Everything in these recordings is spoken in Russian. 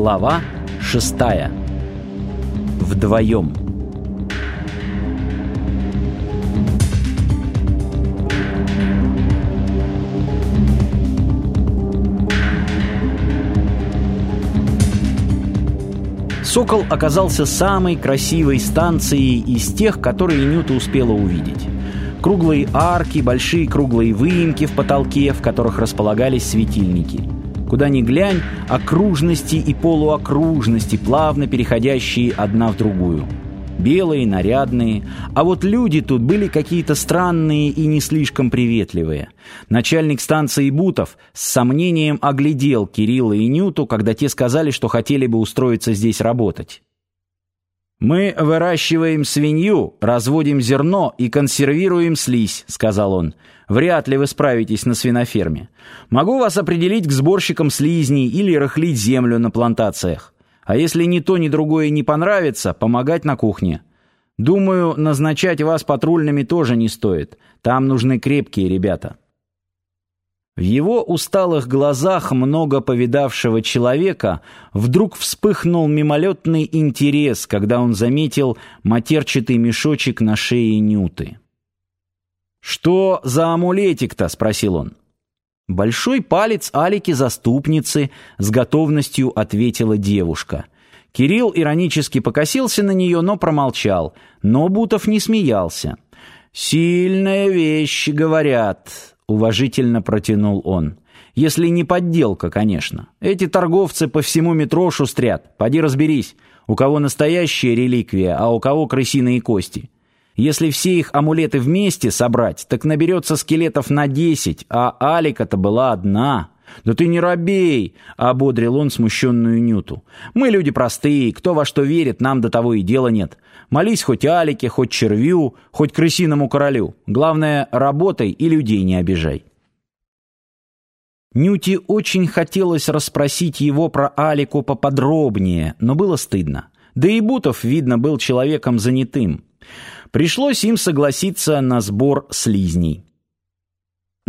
Глава шестая. Вдвоем. Сокол оказался самой красивой станцией из тех, которые Нюта успела увидеть. Круглые арки, большие круглые выемки в потолке, в которых располагались светильники – Куда ни глянь, окружности и полуокружности, плавно переходящие одна в другую. Белые, нарядные. А вот люди тут были какие-то странные и не слишком приветливые. Начальник станции Бутов с сомнением оглядел Кирилла и Нюту, когда те сказали, что хотели бы устроиться здесь работать. «Мы выращиваем свинью, разводим зерно и консервируем слизь», — сказал он. «Вряд ли вы справитесь на свиноферме. Могу вас определить к сборщикам слизней или рыхлить землю на плантациях. А если ни то, ни другое не понравится, помогать на кухне. Думаю, назначать вас патрульными тоже не стоит. Там нужны крепкие ребята». В его усталых глазах много повидавшего человека вдруг вспыхнул мимолетный интерес, когда он заметил матерчатый мешочек на шее Нюты. «Что за амулетик-то?» — спросил он. «Большой палец Алики-заступницы», — с готовностью ответила девушка. Кирилл иронически покосился на нее, но промолчал. Но Бутов не смеялся. «Сильная вещь, говорят уважительно протянул он. Если не подделка, конечно. Эти торговцы по всему метро шустрят. Поди разберись, у кого настоящая реликвия, а у кого крысиные кости. Если все их амулеты вместе собрать, так наберется скелетов на десять, а Алика-то была одна. «Да ты не робей!» — ободрил он смущенную Нюту. «Мы люди простые, кто во что верит, нам до того и дела нет. Молись хоть Алике, хоть червю, хоть крысиному королю. Главное, работай и людей не обижай». Нюте очень хотелось расспросить его про Алику поподробнее, но было стыдно. Да и Бутов, видно, был человеком занятым. Пришлось им согласиться на сбор слизней.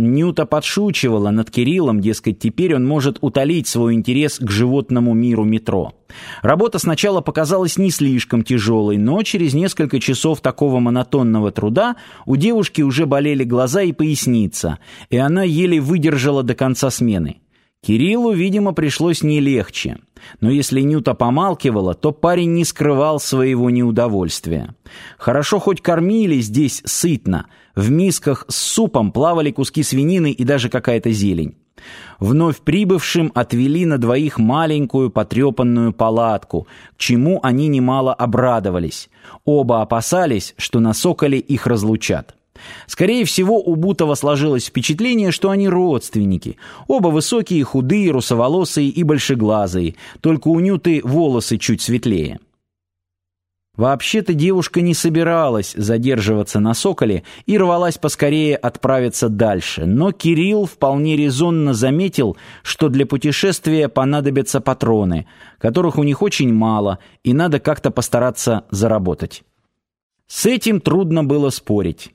Нюта подшучивала над Кириллом, дескать, теперь он может утолить свой интерес к животному миру метро. Работа сначала показалась не слишком тяжелой, но через несколько часов такого монотонного труда у девушки уже болели глаза и поясница, и она еле выдержала до конца смены. Кириллу, видимо, пришлось не легче. Но если Нюта помалкивала, то парень не скрывал своего неудовольствия. Хорошо хоть кормили здесь сытно. В мисках с супом плавали куски свинины и даже какая-то зелень. Вновь прибывшим отвели на двоих маленькую потрепанную палатку, к чему они немало обрадовались. Оба опасались, что на соколе их разлучат. Скорее всего, у Бутова сложилось впечатление, что они родственники. Оба высокие, худые, русоволосые и большеглазые, только у Нюты волосы чуть светлее. Вообще-то девушка не собиралась задерживаться на Соколе и рвалась поскорее отправиться дальше, но Кирилл вполне резонно заметил, что для путешествия понадобятся патроны, которых у них очень мало, и надо как-то постараться заработать. С этим трудно было спорить.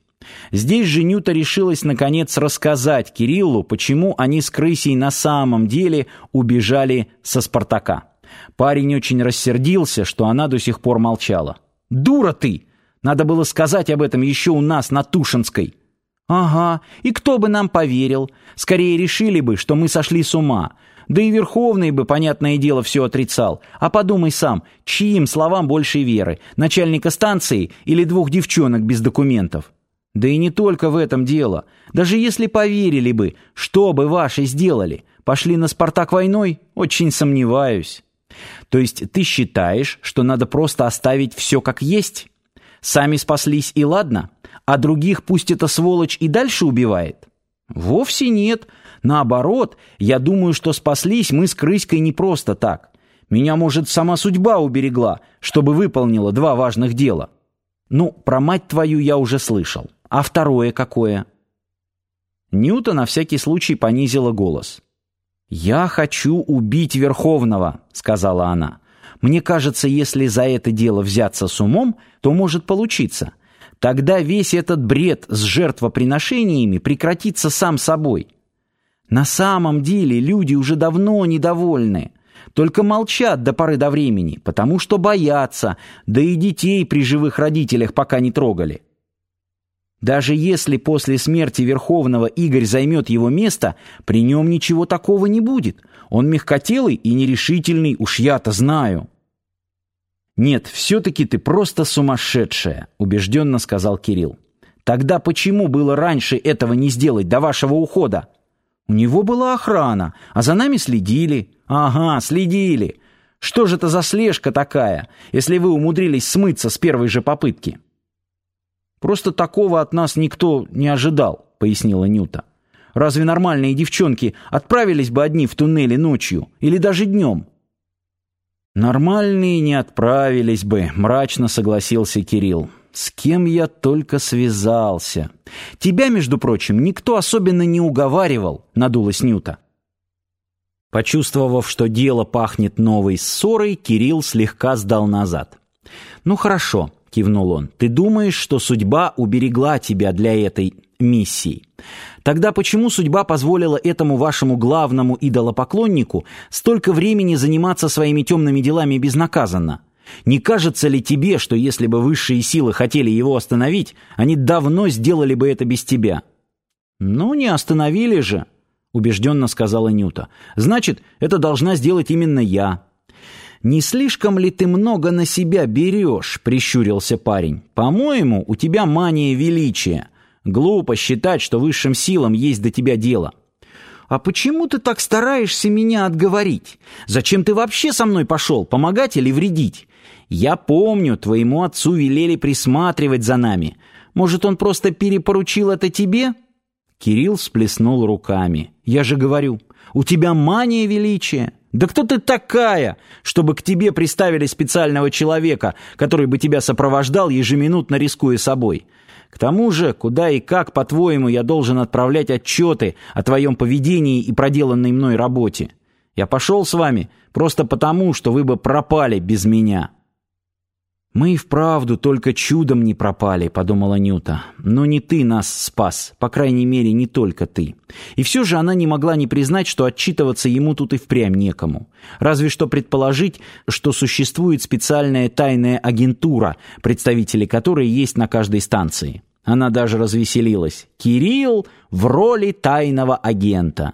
Здесь же Нюта решилась наконец рассказать Кириллу, почему они с крысей на самом деле убежали со Спартака. Парень очень рассердился, что она до сих пор молчала. «Дура ты! Надо было сказать об этом еще у нас на Тушинской». «Ага, и кто бы нам поверил? Скорее решили бы, что мы сошли с ума. Да и Верховный бы, понятное дело, все отрицал. А подумай сам, чьим словам больше веры? Начальника станции или двух девчонок без документов?» Да и не только в этом дело. Даже если поверили бы, что бы ваши сделали? Пошли на «Спартак» войной? Очень сомневаюсь. То есть ты считаешь, что надо просто оставить все как есть? Сами спаслись и ладно? А других пусть эта сволочь и дальше убивает? Вовсе нет. Наоборот, я думаю, что спаслись мы с крыськой не просто так. Меня, может, сама судьба уберегла, чтобы выполнила два важных дела. Ну, про мать твою я уже слышал. А второе какое? Ньюта на всякий случай понизила голос. «Я хочу убить Верховного», — сказала она. «Мне кажется, если за это дело взяться с умом, то может получиться. Тогда весь этот бред с жертвоприношениями прекратится сам собой. На самом деле люди уже давно недовольны. Только молчат до поры до времени, потому что боятся, да и детей при живых родителях пока не трогали. Даже если после смерти Верховного Игорь займет его место, при нем ничего такого не будет. Он мягкотелый и нерешительный, уж я-то знаю. «Нет, все-таки ты просто сумасшедшая», — убежденно сказал Кирилл. «Тогда почему было раньше этого не сделать до вашего ухода?» «У него была охрана, а за нами следили». «Ага, следили. Что же это за слежка такая, если вы умудрились смыться с первой же попытки?» «Просто такого от нас никто не ожидал», — пояснила Нюта. «Разве нормальные девчонки отправились бы одни в туннеле ночью или даже днем?» «Нормальные не отправились бы», — мрачно согласился Кирилл. «С кем я только связался. Тебя, между прочим, никто особенно не уговаривал», — надулась Нюта. Почувствовав, что дело пахнет новой ссорой, Кирилл слегка сдал назад. «Ну хорошо», — кивнул он, — «ты думаешь, что судьба уберегла тебя для этой миссии. Тогда почему судьба позволила этому вашему главному идолопоклоннику столько времени заниматься своими темными делами безнаказанно? Не кажется ли тебе, что если бы высшие силы хотели его остановить, они давно сделали бы это без тебя? Ну, не остановили же, убежденно сказала Нюта. Значит, это должна сделать именно я. «Не слишком ли ты много на себя берешь?» — прищурился парень. «По-моему, у тебя мания величия. Глупо считать, что высшим силам есть до тебя дело. А почему ты так стараешься меня отговорить? Зачем ты вообще со мной пошел, помогать или вредить? Я помню, твоему отцу велели присматривать за нами. Может, он просто перепоручил это тебе?» Кирилл сплеснул руками. «Я же говорю, у тебя мания величия. Да кто ты такая, чтобы к тебе приставили специального человека, который бы тебя сопровождал, ежеминутно рискуя собой? К тому же, куда и как, по-твоему, я должен отправлять отчеты о твоем поведении и проделанной мной работе? Я пошел с вами просто потому, что вы бы пропали без меня». «Мы и вправду только чудом не пропали», — подумала Нюта. «Но не ты нас спас, по крайней мере, не только ты». И все же она не могла не признать, что отчитываться ему тут и впрямь некому. Разве что предположить, что существует специальная тайная агентура, представители которой есть на каждой станции. Она даже развеселилась. «Кирилл в роли тайного агента».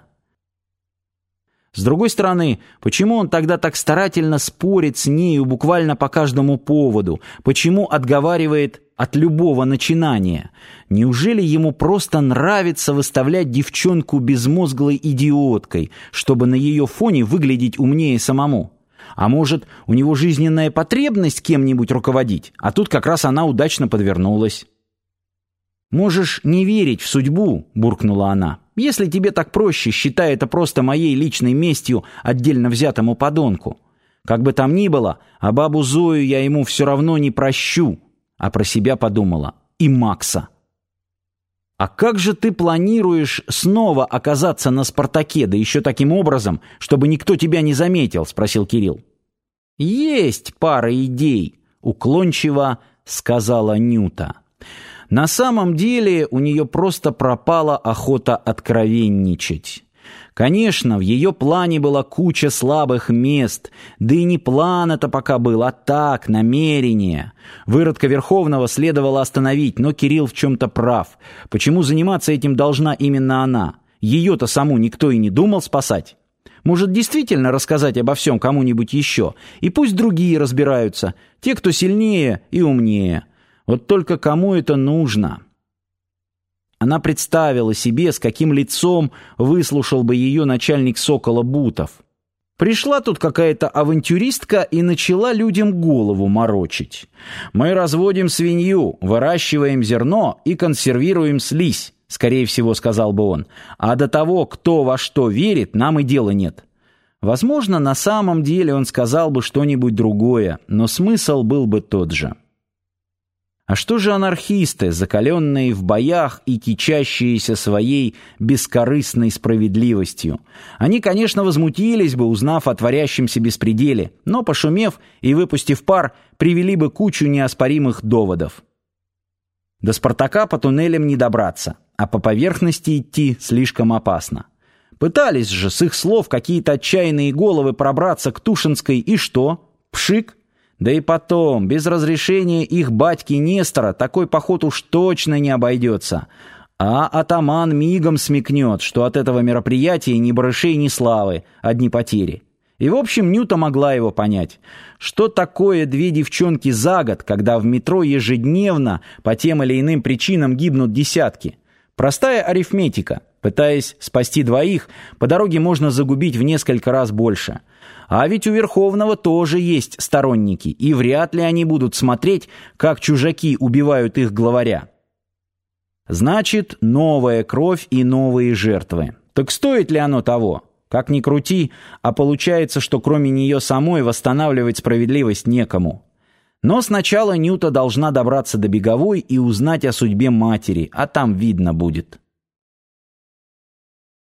С другой стороны, почему он тогда так старательно спорит с нею буквально по каждому поводу? Почему отговаривает от любого начинания? Неужели ему просто нравится выставлять девчонку безмозглой идиоткой, чтобы на ее фоне выглядеть умнее самому? А может, у него жизненная потребность кем-нибудь руководить, а тут как раз она удачно подвернулась? «Можешь не верить в судьбу», — буркнула она. «Если тебе так проще, считай это просто моей личной местью отдельно взятому подонку. Как бы там ни было, а бабу Зою я ему все равно не прощу». А про себя подумала. И Макса. «А как же ты планируешь снова оказаться на «Спартаке», да еще таким образом, чтобы никто тебя не заметил?» — спросил Кирилл. «Есть пара идей», — уклончиво сказала Нюта. На самом деле у нее просто пропала охота откровенничать. Конечно, в ее плане была куча слабых мест, да и не план это пока был, а так, намерение. Выродка Верховного следовало остановить, но Кирилл в чем-то прав. Почему заниматься этим должна именно она? Ее-то саму никто и не думал спасать. Может, действительно рассказать обо всем кому-нибудь еще, и пусть другие разбираются, те, кто сильнее и умнее. Вот только кому это нужно? Она представила себе, с каким лицом выслушал бы ее начальник Сокола Бутов. Пришла тут какая-то авантюристка и начала людям голову морочить. «Мы разводим свинью, выращиваем зерно и консервируем слизь», скорее всего, сказал бы он. «А до того, кто во что верит, нам и дела нет». Возможно, на самом деле он сказал бы что-нибудь другое, но смысл был бы тот же. А что же анархисты, закаленные в боях и кичащиеся своей бескорыстной справедливостью? Они, конечно, возмутились бы, узнав о творящемся беспределе, но, пошумев и выпустив пар, привели бы кучу неоспоримых доводов. До Спартака по туннелям не добраться, а по поверхности идти слишком опасно. Пытались же с их слов какие-то отчаянные головы пробраться к Тушинской, и что? Пшик? Да и потом, без разрешения их батьки Нестора такой поход уж точно не обойдется. А атаман мигом смекнет, что от этого мероприятия ни барышей, ни славы, одни потери. И, в общем, Нюта могла его понять. Что такое две девчонки за год, когда в метро ежедневно по тем или иным причинам гибнут десятки? Простая арифметика. Пытаясь спасти двоих, по дороге можно загубить в несколько раз больше. А ведь у Верховного тоже есть сторонники, и вряд ли они будут смотреть, как чужаки убивают их главаря. Значит, новая кровь и новые жертвы. Так стоит ли оно того? Как ни крути, а получается, что кроме нее самой восстанавливать справедливость некому. Но сначала Нюта должна добраться до Беговой и узнать о судьбе матери, а там видно будет.